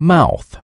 mouth.